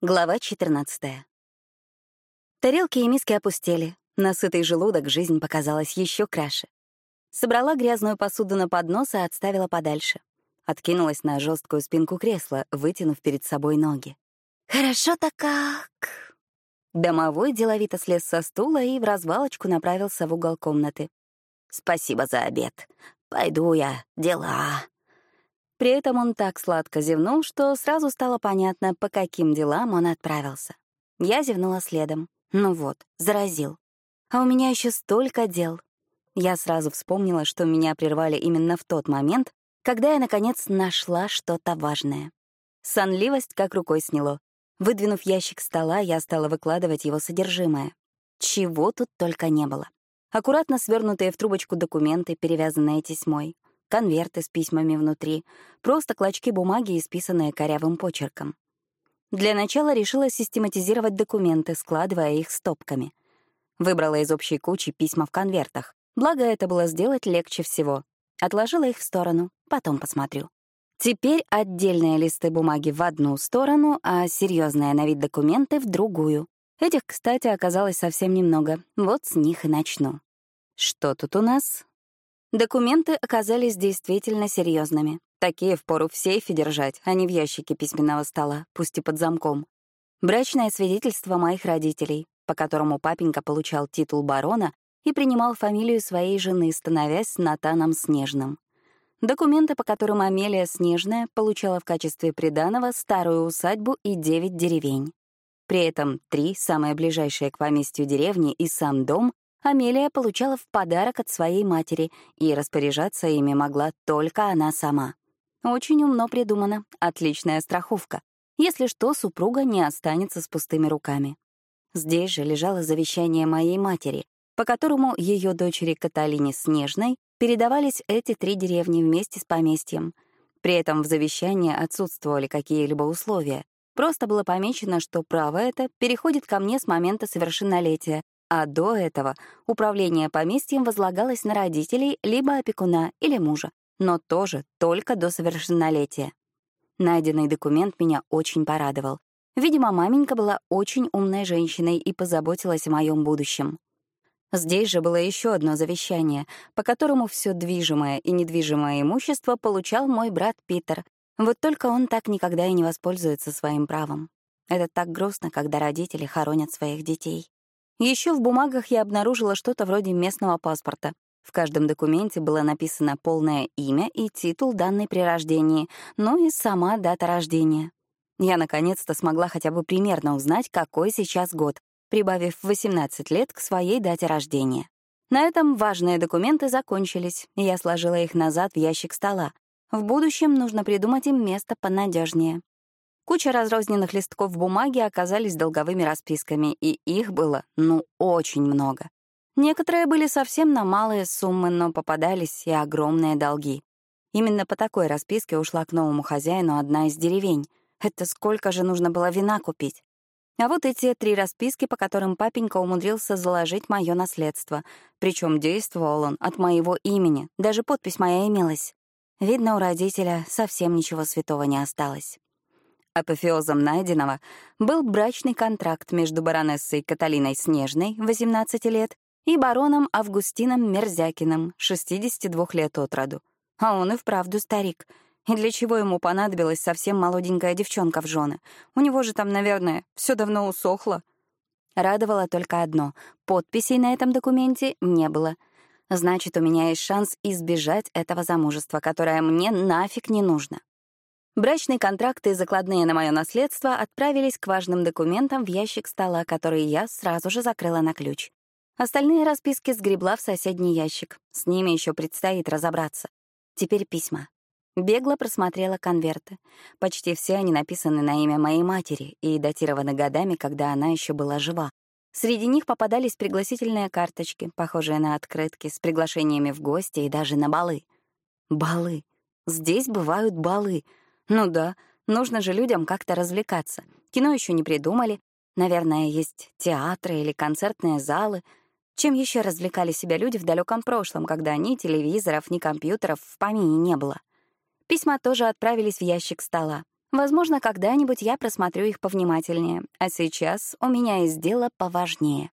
Глава 14. Тарелки и миски опустели. На сытый желудок жизнь показалась еще краше. Собрала грязную посуду на поднос и отставила подальше. Откинулась на жесткую спинку кресла, вытянув перед собой ноги. «Хорошо-то как!» Домовой деловито слез со стула и в развалочку направился в угол комнаты. «Спасибо за обед. Пойду я. Дела». При этом он так сладко зевнул, что сразу стало понятно, по каким делам он отправился. Я зевнула следом. Ну вот, заразил. А у меня еще столько дел. Я сразу вспомнила, что меня прервали именно в тот момент, когда я, наконец, нашла что-то важное. Сонливость как рукой сняло. Выдвинув ящик стола, я стала выкладывать его содержимое. Чего тут только не было. Аккуратно свернутые в трубочку документы, перевязанные тесьмой — конверты с письмами внутри, просто клочки бумаги, исписанные корявым почерком. Для начала решила систематизировать документы, складывая их стопками. Выбрала из общей кучи письма в конвертах. Благо, это было сделать легче всего. Отложила их в сторону, потом посмотрю. Теперь отдельные листы бумаги в одну сторону, а серьезные на вид документы — в другую. Этих, кстати, оказалось совсем немного. Вот с них и начну. Что тут у нас? Документы оказались действительно серьезными. Такие впору в сейфе держать, а не в ящике письменного стола, пусть и под замком. Брачное свидетельство моих родителей, по которому папенька получал титул барона и принимал фамилию своей жены, становясь Натаном Снежным. Документы, по которым Амелия Снежная получала в качестве приданого старую усадьбу и девять деревень. При этом три, самые ближайшие к поместью деревни, и сам дом Амелия получала в подарок от своей матери, и распоряжаться ими могла только она сама. Очень умно придумано, отличная страховка. Если что, супруга не останется с пустыми руками. Здесь же лежало завещание моей матери, по которому ее дочери Каталине Снежной передавались эти три деревни вместе с поместьем. При этом в завещании отсутствовали какие-либо условия. Просто было помечено, что право это переходит ко мне с момента совершеннолетия, а до этого управление поместьем возлагалось на родителей либо опекуна или мужа, но тоже только до совершеннолетия. Найденный документ меня очень порадовал. Видимо, маменька была очень умной женщиной и позаботилась о моем будущем. Здесь же было еще одно завещание, по которому все движимое и недвижимое имущество получал мой брат Питер. Вот только он так никогда и не воспользуется своим правом. Это так грустно, когда родители хоронят своих детей. Еще в бумагах я обнаружила что-то вроде местного паспорта. В каждом документе было написано полное имя и титул данный при рождении, ну и сама дата рождения. Я наконец-то смогла хотя бы примерно узнать, какой сейчас год, прибавив 18 лет к своей дате рождения. На этом важные документы закончились, и я сложила их назад в ящик стола. В будущем нужно придумать им место понадежнее. Куча разрозненных листков бумаги оказались долговыми расписками, и их было, ну, очень много. Некоторые были совсем на малые суммы, но попадались и огромные долги. Именно по такой расписке ушла к новому хозяину одна из деревень. Это сколько же нужно было вина купить? А вот эти три расписки, по которым папенька умудрился заложить мое наследство. Причем действовал он от моего имени, даже подпись моя имелась. Видно, у родителя совсем ничего святого не осталось. Апофеозом найденного был брачный контракт между баронессой Каталиной Снежной, 18 лет, и бароном Августином Мерзякиным, 62 лет от роду. А он и вправду старик. И для чего ему понадобилась совсем молоденькая девчонка в жены? У него же там, наверное, все давно усохло. Радовало только одно — подписей на этом документе не было. Значит, у меня есть шанс избежать этого замужества, которое мне нафиг не нужно. Брачный контракт и закладные на мое наследство отправились к важным документам в ящик стола, который я сразу же закрыла на ключ. Остальные расписки сгребла в соседний ящик. С ними еще предстоит разобраться. Теперь письма. Бегло просмотрела конверты. Почти все они написаны на имя моей матери и датированы годами, когда она еще была жива. Среди них попадались пригласительные карточки, похожие на открытки, с приглашениями в гости и даже на балы. Балы. Здесь бывают балы — ну да, нужно же людям как-то развлекаться. Кино еще не придумали. Наверное, есть театры или концертные залы. Чем еще развлекали себя люди в далеком прошлом, когда ни телевизоров, ни компьютеров в помине не было? Письма тоже отправились в ящик стола. Возможно, когда-нибудь я просмотрю их повнимательнее, а сейчас у меня есть дело поважнее.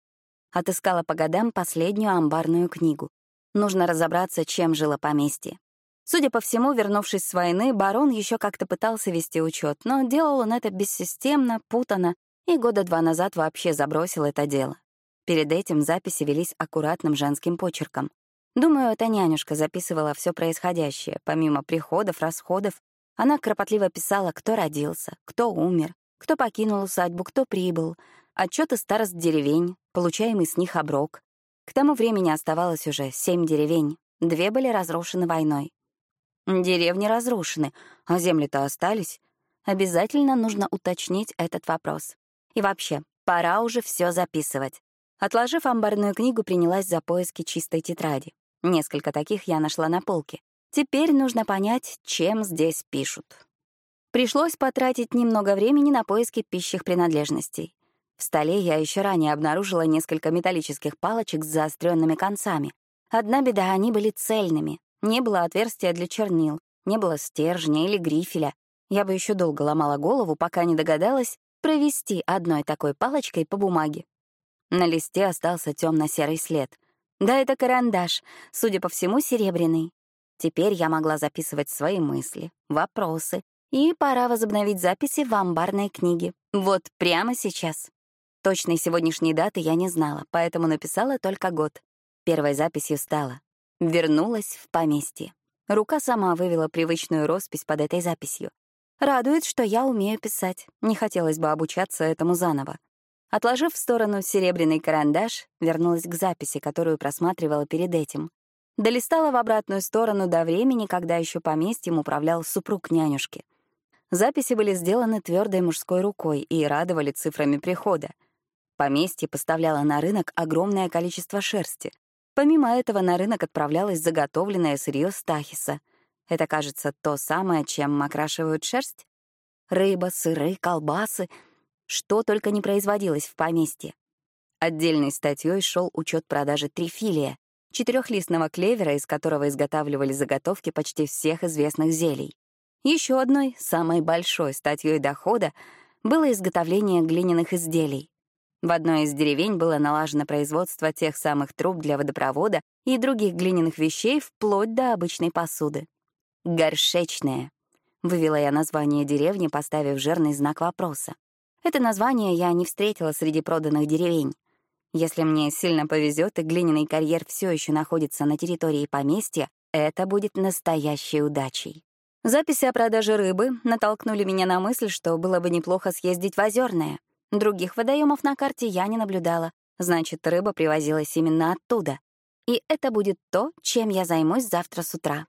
Отыскала по годам последнюю амбарную книгу. Нужно разобраться, чем жило поместье. Судя по всему, вернувшись с войны, барон еще как-то пытался вести учет, но делал он это бессистемно, путано, и года два назад вообще забросил это дело. Перед этим записи велись аккуратным женским почерком. Думаю, эта нянюшка записывала все происходящее, помимо приходов, расходов. Она кропотливо писала, кто родился, кто умер, кто покинул усадьбу, кто прибыл, отчеты старост деревень, получаемый с них оброк. К тому времени оставалось уже семь деревень, две были разрушены войной. Деревни разрушены, а земли-то остались. Обязательно нужно уточнить этот вопрос. И вообще, пора уже все записывать. Отложив амбарную книгу, принялась за поиски чистой тетради. Несколько таких я нашла на полке. Теперь нужно понять, чем здесь пишут. Пришлось потратить немного времени на поиски пищих принадлежностей. В столе я еще ранее обнаружила несколько металлических палочек с заостренными концами. Одна беда — они были цельными. Не было отверстия для чернил, не было стержня или грифеля. Я бы еще долго ломала голову, пока не догадалась провести одной такой палочкой по бумаге. На листе остался темно-серый след. Да, это карандаш, судя по всему, серебряный. Теперь я могла записывать свои мысли, вопросы, и пора возобновить записи в амбарной книге. Вот прямо сейчас. Точной сегодняшней даты я не знала, поэтому написала только год. Первой записью стала. Вернулась в поместье. Рука сама вывела привычную роспись под этой записью. Радует, что я умею писать. Не хотелось бы обучаться этому заново. Отложив в сторону серебряный карандаш, вернулась к записи, которую просматривала перед этим. Долистала в обратную сторону до времени, когда еще поместьем управлял супруг нянюшки. Записи были сделаны твердой мужской рукой и радовали цифрами прихода. Поместье поставляло на рынок огромное количество шерсти. Помимо этого на рынок отправлялось заготовленное сырье стахиса. Это, кажется, то самое, чем окрашивают шерсть? Рыба, сыры, колбасы — что только не производилось в поместье. Отдельной статьей шел учет продажи трифилия, четырехлистного клевера, из которого изготавливали заготовки почти всех известных зелий. Еще одной, самой большой статьей дохода было изготовление глиняных изделий. В одной из деревень было налажено производство тех самых труб для водопровода и других глиняных вещей вплоть до обычной посуды. «Горшечная», — вывела я название деревни, поставив жирный знак вопроса. Это название я не встретила среди проданных деревень. Если мне сильно повезет и глиняный карьер все еще находится на территории поместья, это будет настоящей удачей. Записи о продаже рыбы натолкнули меня на мысль, что было бы неплохо съездить в Озерное. Других водоемов на карте я не наблюдала, значит, рыба привозилась именно оттуда. И это будет то, чем я займусь завтра с утра.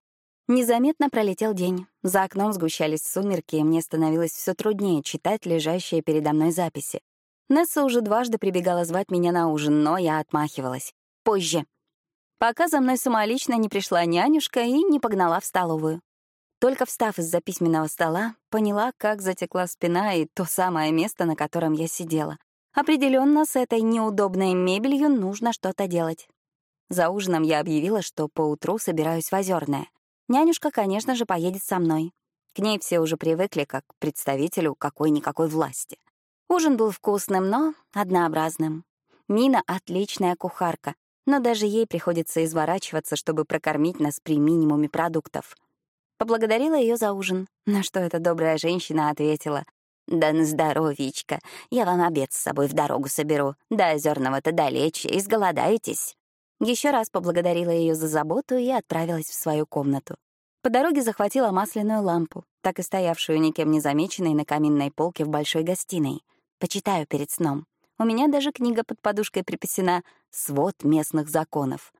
Незаметно пролетел день. За окном сгущались сумерки, и мне становилось все труднее читать лежащие передо мной записи. Несса уже дважды прибегала звать меня на ужин, но я отмахивалась. Позже. Пока за мной самолично не пришла нянюшка и не погнала в столовую. Только встав из-за письменного стола, поняла, как затекла спина и то самое место, на котором я сидела. Определенно, с этой неудобной мебелью нужно что-то делать. За ужином я объявила, что поутру собираюсь в Озерное. Нянюшка, конечно же, поедет со мной. К ней все уже привыкли, как к представителю какой-никакой власти. Ужин был вкусным, но однообразным. Мина — отличная кухарка, но даже ей приходится изворачиваться, чтобы прокормить нас при минимуме продуктов. Поблагодарила ее за ужин, на что эта добрая женщина ответила. «Да на здоровичка, я вам обед с собой в дорогу соберу. До озерного-то далече, изголодаетесь». Еще раз поблагодарила ее за заботу и отправилась в свою комнату. По дороге захватила масляную лампу, так и стоявшую никем не замеченной на каминной полке в большой гостиной. Почитаю перед сном. У меня даже книга под подушкой припасена «Свод местных законов».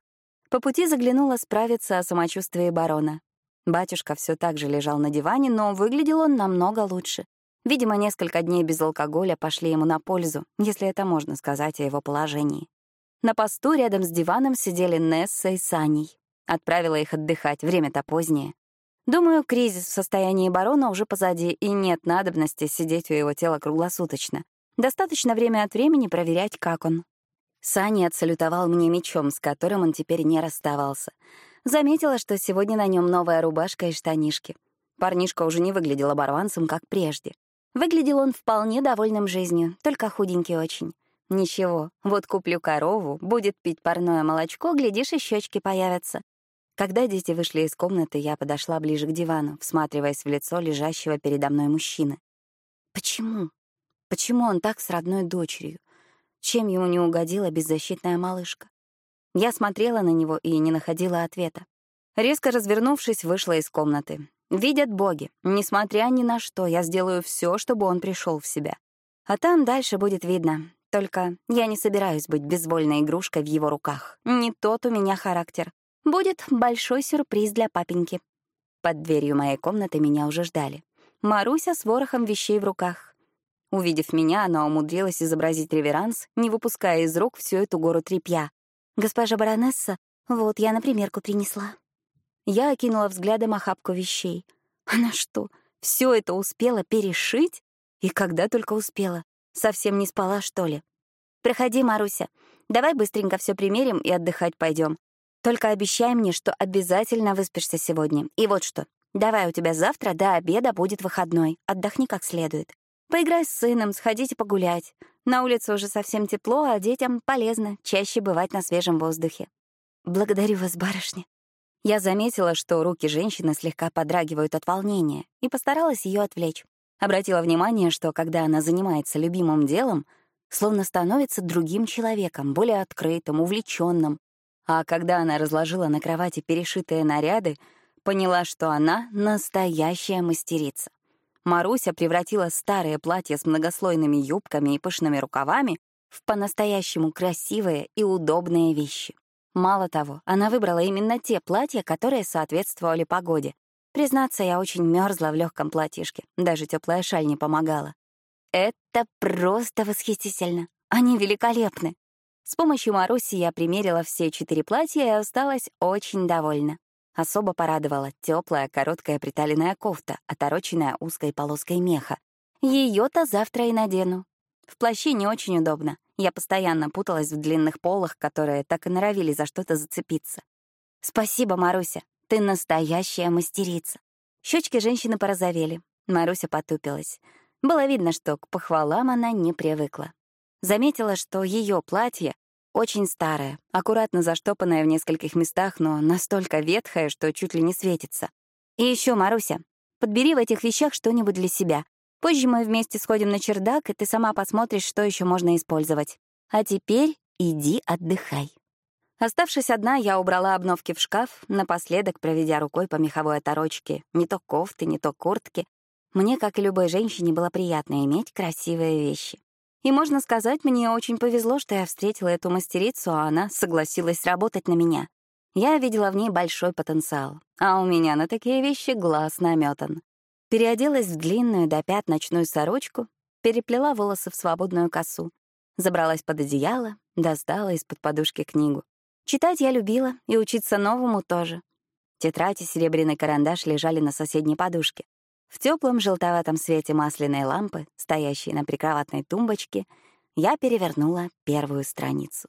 По пути заглянула справиться о самочувствии барона. Батюшка все так же лежал на диване, но выглядел он намного лучше. Видимо, несколько дней без алкоголя пошли ему на пользу, если это можно сказать о его положении. На посту рядом с диваном сидели Несса и Саней. Отправила их отдыхать, время-то позднее. Думаю, кризис в состоянии барона уже позади, и нет надобности сидеть у его тела круглосуточно. Достаточно время от времени проверять, как он. Сани отсалютовал мне мечом, с которым он теперь не расставался. Заметила, что сегодня на нем новая рубашка и штанишки. Парнишка уже не выглядел оборванцем, как прежде. Выглядел он вполне довольным жизнью, только худенький очень. Ничего, вот куплю корову, будет пить парное молочко, глядишь, и щечки появятся. Когда дети вышли из комнаты, я подошла ближе к дивану, всматриваясь в лицо лежащего передо мной мужчины. Почему? Почему он так с родной дочерью? Чем ему не угодила беззащитная малышка? Я смотрела на него и не находила ответа. Резко развернувшись, вышла из комнаты. Видят боги, несмотря ни на что, я сделаю все, чтобы он пришел в себя. А там дальше будет видно. Только я не собираюсь быть безвольной игрушкой в его руках. Не тот у меня характер. Будет большой сюрприз для папеньки. Под дверью моей комнаты меня уже ждали. Маруся с ворохом вещей в руках. Увидев меня, она умудрилась изобразить реверанс, не выпуская из рук всю эту гору тряпья. «Госпожа баронесса, вот я на примерку принесла». Я окинула взглядом охапку вещей. Она что, все это успела перешить? И когда только успела? Совсем не спала, что ли? Проходи, Маруся. Давай быстренько все примерим и отдыхать пойдем. Только обещай мне, что обязательно выспишься сегодня. И вот что. Давай у тебя завтра до обеда будет выходной. Отдохни как следует. Поиграй с сыном, сходите погулять. На улице уже совсем тепло, а детям полезно чаще бывать на свежем воздухе. Благодарю вас, барышня. Я заметила, что руки женщины слегка подрагивают от волнения, и постаралась ее отвлечь. Обратила внимание, что когда она занимается любимым делом, словно становится другим человеком, более открытым, увлеченным. А когда она разложила на кровати перешитые наряды, поняла, что она настоящая мастерица. Маруся превратила старое платье с многослойными юбками и пышными рукавами в по-настоящему красивые и удобные вещи. Мало того, она выбрала именно те платья, которые соответствовали погоде. Признаться, я очень мерзла в легком платьишке, даже теплая шаль не помогала. Это просто восхитительно. Они великолепны. С помощью Маруси я примерила все четыре платья и осталась очень довольна. Особо порадовала теплая короткая приталенная кофта, отороченная узкой полоской меха. Ее-то завтра и надену. В плаще не очень удобно. Я постоянно путалась в длинных полах, которые так и норовили за что-то зацепиться. «Спасибо, Маруся, ты настоящая мастерица». Щечки женщины порозовели. Маруся потупилась. Было видно, что к похвалам она не привыкла. Заметила, что ее платье очень старое, аккуратно заштопанное в нескольких местах, но настолько ветхое, что чуть ли не светится. И еще, Маруся, подбери в этих вещах что-нибудь для себя. Позже мы вместе сходим на чердак, и ты сама посмотришь, что еще можно использовать. А теперь иди отдыхай. Оставшись одна, я убрала обновки в шкаф, напоследок проведя рукой по меховой оторочке. Не то кофты, не то куртки. Мне, как и любой женщине, было приятно иметь красивые вещи. И, можно сказать, мне очень повезло, что я встретила эту мастерицу, а она согласилась работать на меня. Я видела в ней большой потенциал, а у меня на такие вещи глаз наметан. Переоделась в длинную до пят ночную сорочку, переплела волосы в свободную косу, забралась под одеяло, достала из-под подушки книгу. Читать я любила, и учиться новому тоже. Тетрадь и серебряный карандаш лежали на соседней подушке. В теплом желтоватом свете масляной лампы, стоящей на прикроватной тумбочке, я перевернула первую страницу.